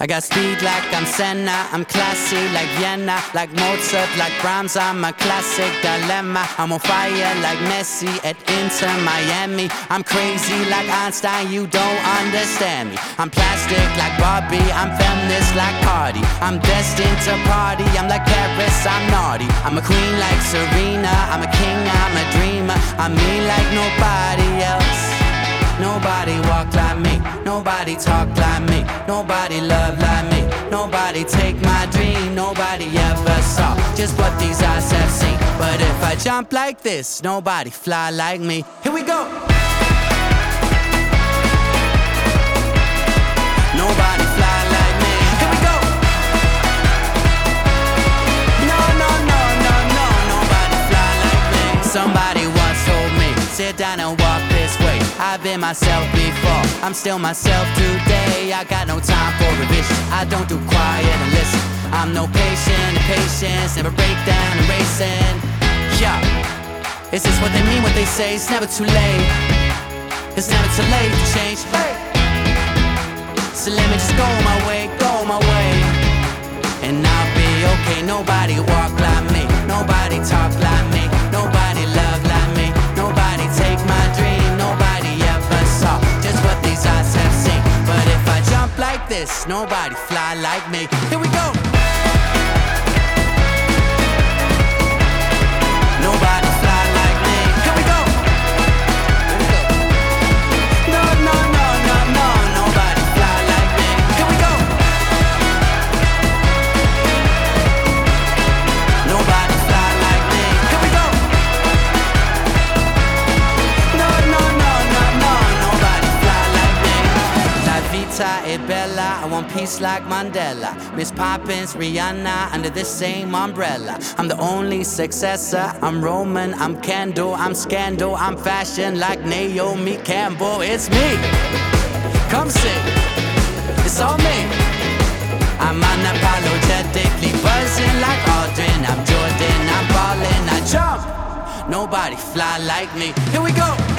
I got speed like I'm Senna, I'm classy like Vienna, like Mozart, like Brahms, I'm a classic dilemma. I'm on fire like Messi at Inter Miami. I'm crazy like Einstein, you don't understand me. I'm plastic like Barbie, I'm feminist like Cardi. I'm destined to party, I'm like Paris, I'm naughty. I'm a queen like Serena, I'm a king, I'm a dreamer. I'm me like nobody else. Nobody walk like me, nobody talk like me, nobody love like me, nobody take my dream, nobody ever saw just what these eyes have seen. But if I jump like this, nobody fly like me. Here we go. Nobody fly like me. Here we go. No, no, no, no, no, nobody fly like me. Somebody once told me, sit down and. I've been myself before, I'm still myself today. I got no time for revision. I don't do quiet and listen. I'm no patient patience, never break down and racing. Yeah, is this what they mean? What they say? It's never too late. It's never too late to change. Hey. So let me just go my way, go my way. And I'll be okay. Nobody walk like nobody fly like me. Here we go. È bella. I want peace like Mandela. Miss Poppins, Rihanna, under the same umbrella. I'm the only successor. I'm Roman. I'm Kendall. I'm scandal. I'm fashion like Naomi Campbell. It's me. Come sing. It's all me. I'm unapologetically buzzing like Aldrin. I'm Jordan, I'm ballin', I jump. Nobody fly like me. Here we go.